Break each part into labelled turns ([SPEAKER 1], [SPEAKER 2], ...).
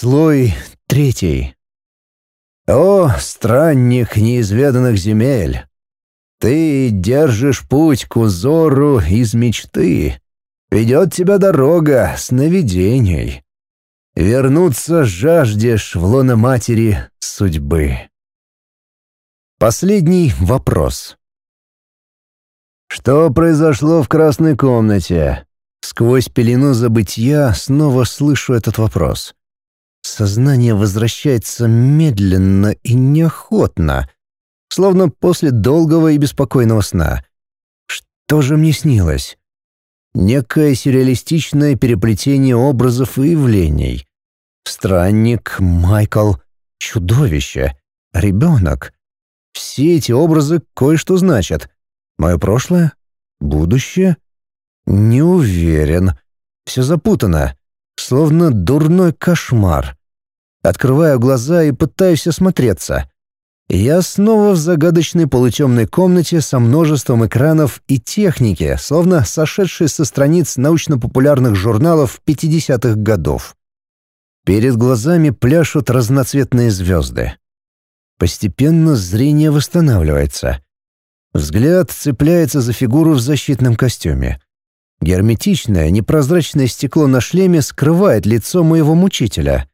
[SPEAKER 1] Слой третий. О, странник неизведанных земель! Ты держишь путь к узору из мечты. Ведет тебя дорога сновидений. Вернуться жаждешь в лоно матери судьбы. Последний вопрос. Что произошло в красной комнате? Сквозь пелену забытья снова слышу этот вопрос. Сознание возвращается медленно и неохотно, словно после долгого и беспокойного сна. Что же мне снилось? Некое сюрреалистичное переплетение образов и явлений. Странник, Майкл, чудовище, ребенок. Все эти образы кое-что значат. Мое прошлое? Будущее? Не уверен. Все запутано, словно дурной кошмар. Открываю глаза и пытаюсь осмотреться. Я снова в загадочной полутемной комнате со множеством экранов и техники, словно сошедшей со страниц научно-популярных журналов 50-х годов. Перед глазами пляшут разноцветные звезды. Постепенно зрение восстанавливается. Взгляд цепляется за фигуру в защитном костюме. Герметичное, непрозрачное стекло на шлеме скрывает лицо моего мучителя.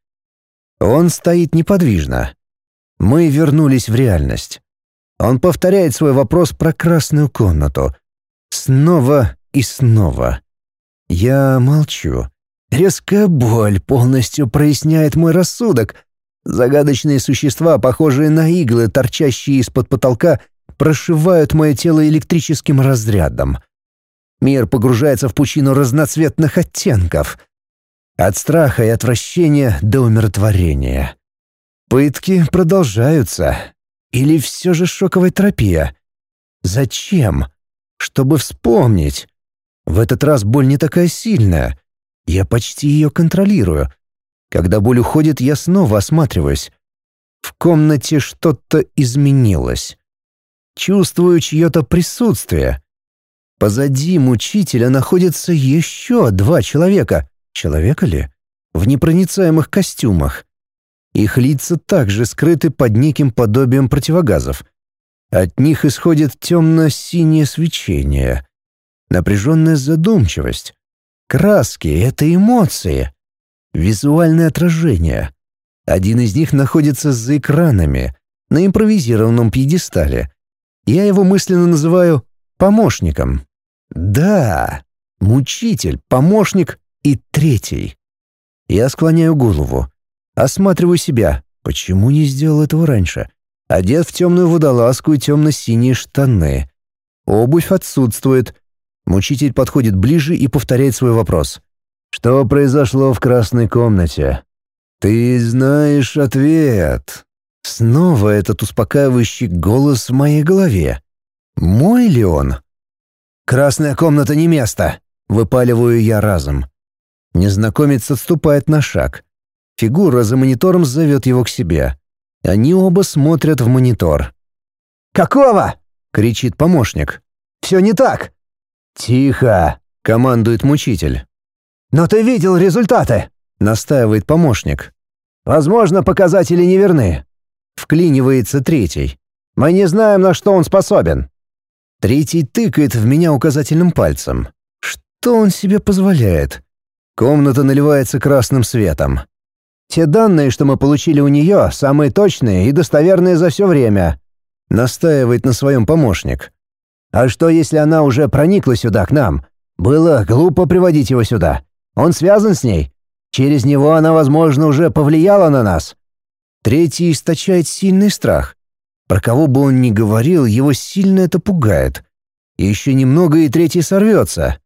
[SPEAKER 1] Он стоит неподвижно. Мы вернулись в реальность. Он повторяет свой вопрос про красную комнату. Снова и снова. Я молчу. Резкая боль полностью проясняет мой рассудок. Загадочные существа, похожие на иглы, торчащие из-под потолка, прошивают мое тело электрическим разрядом. Мир погружается в пучину разноцветных оттенков. От страха и отвращения до умиротворения. Пытки продолжаются. Или все же шоковая терапия? Зачем? Чтобы вспомнить. В этот раз боль не такая сильная. Я почти ее контролирую. Когда боль уходит, я снова осматриваюсь. В комнате что-то изменилось. Чувствую чье-то присутствие. Позади мучителя находятся еще два человека. Человека ли? В непроницаемых костюмах. Их лица также скрыты под неким подобием противогазов. От них исходит темно-синее свечение. Напряженная задумчивость. Краски — это эмоции. Визуальное отражение. Один из них находится за экранами, на импровизированном пьедестале. Я его мысленно называю помощником. Да, мучитель, помощник и третий. Я склоняю голову. Осматриваю себя. Почему не сделал этого раньше? Одет в темную водолазку и темно-синие штаны. Обувь отсутствует. Мучитель подходит ближе и повторяет свой вопрос. «Что произошло в красной комнате?» «Ты знаешь ответ». Снова этот успокаивающий голос в моей голове. Мой ли он? «Красная комната не место!» — выпаливаю я разом. Незнакомец отступает на шаг. Фигура за монитором зовет его к себе. Они оба смотрят в монитор.
[SPEAKER 2] «Какого?»
[SPEAKER 1] — кричит помощник.
[SPEAKER 2] «Все не так!»
[SPEAKER 1] «Тихо!» — командует мучитель.
[SPEAKER 2] «Но ты видел результаты!»
[SPEAKER 1] — настаивает помощник.
[SPEAKER 2] «Возможно, показатели неверны.
[SPEAKER 1] Вклинивается третий.
[SPEAKER 2] Мы не знаем, на что он способен».
[SPEAKER 1] Третий тыкает в меня указательным пальцем. Что он себе позволяет? Комната наливается красным светом.
[SPEAKER 2] Те данные, что мы получили у нее, самые точные и достоверные за все время», —
[SPEAKER 1] настаивает на своем помощник.
[SPEAKER 2] «А что, если она уже проникла сюда, к нам? Было глупо приводить его сюда. Он связан с ней. Через него она, возможно, уже повлияла на нас».
[SPEAKER 1] Третий источает сильный страх. Про кого бы он ни говорил, его сильно это пугает. Еще немного, и третий сорвется.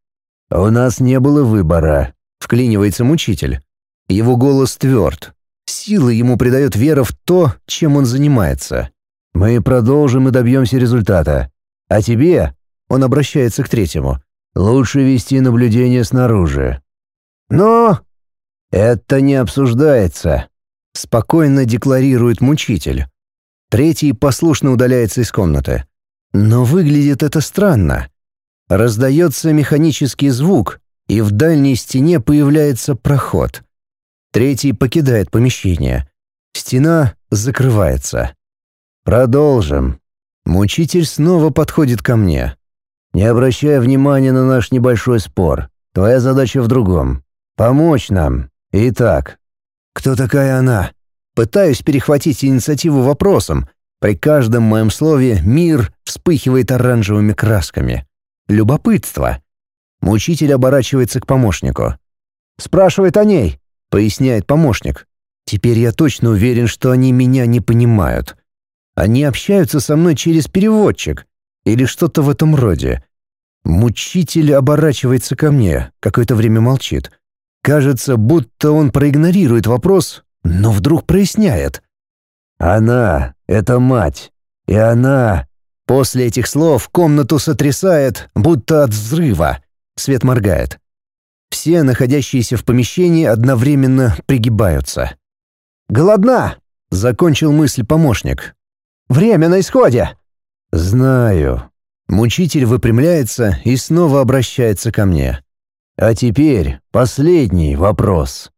[SPEAKER 1] «У нас не было выбора», — вклинивается мучитель. Его голос тверд. Сила ему придает вера в то, чем он занимается. «Мы продолжим и добьемся результата. А тебе...» — он обращается к третьему. «Лучше вести наблюдение снаружи».
[SPEAKER 2] «Но...»
[SPEAKER 1] «Это не обсуждается», — спокойно декларирует мучитель. Третий послушно удаляется из комнаты. Но выглядит это странно. Раздается механический звук, и в дальней стене появляется проход. Третий покидает помещение. Стена закрывается. Продолжим. Мучитель снова подходит ко мне. Не обращая внимания на наш небольшой спор. Твоя задача в другом. Помочь нам. Итак, кто такая она? Пытаюсь перехватить инициативу вопросом. При каждом моем слове мир вспыхивает оранжевыми красками. Любопытство. Мучитель оборачивается к помощнику. «Спрашивает о ней», — поясняет помощник. «Теперь я точно уверен, что они меня не понимают. Они общаются со мной через переводчик или что-то в этом роде. Мучитель оборачивается ко мне, какое-то время молчит. Кажется, будто он проигнорирует вопрос, но вдруг проясняет. «Она — это мать, и она...» После этих слов комнату сотрясает, будто от взрыва. Свет моргает. Все, находящиеся в помещении, одновременно пригибаются. «Голодна!» — закончил мысль помощник. «Время на исходе!» «Знаю». Мучитель выпрямляется и снова обращается ко мне. «А теперь последний вопрос.